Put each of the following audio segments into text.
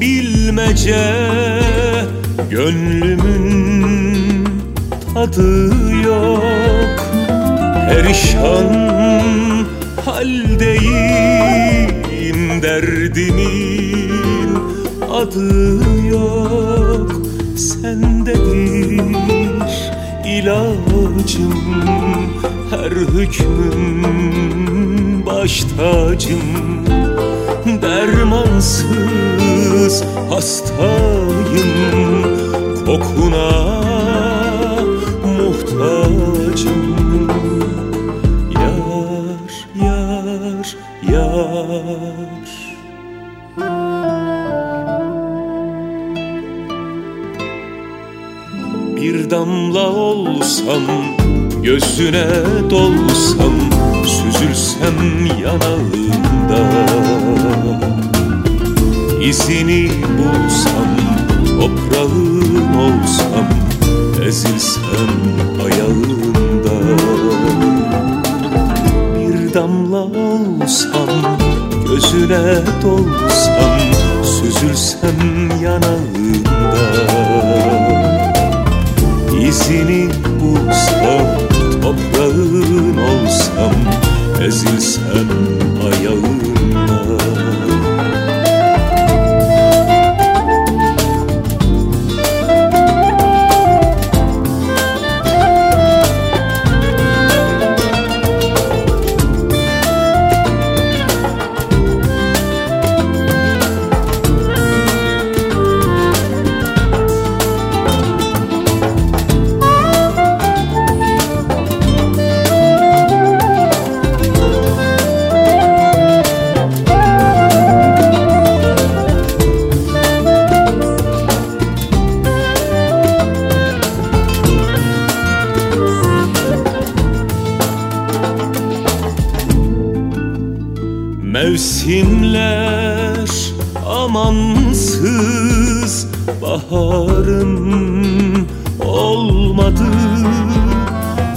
bilmece Gönlümün tadı yok. Perişan haldeyim Derdimin adı yok. Sendedir ilacım Her hükmüm baş tacım Dermansız hastayım. Kokuna muhtacım. Yar, yar, yar. Bir damla olsam, gözüne dolsam Süzülsem yanağında İzini bulsam, toprağın olsam Ezilsem ayağında. Bir damla olsam, gözüne dolsam Süzülsem yanağında Mevsimler amansız baharım olmadı.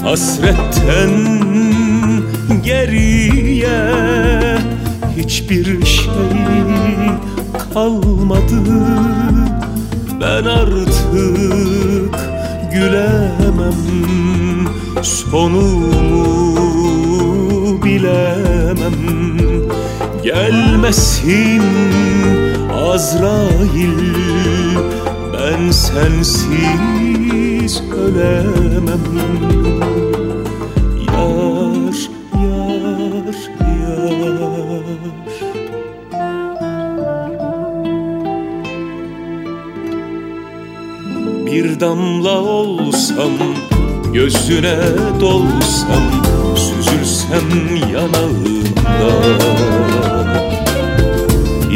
Hasretten geriye hiçbir şey kalmadı. Ben artık gülemem sonumu bilemem Gelmesin Azrail Ben sensiz ölemem. Yar, yar, yar. Bir damla olsam Gözüne dolsam Süzülsem yanağında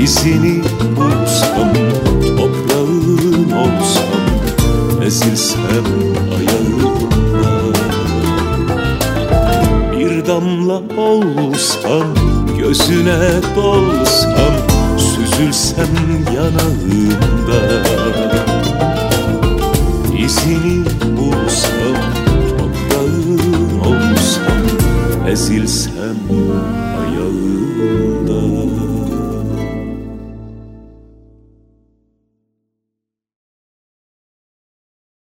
İzini bulsam Toprağın olsam Ezilsem ayağında. Bir damla olsam Gözüne dolsam Süzülsem yanağında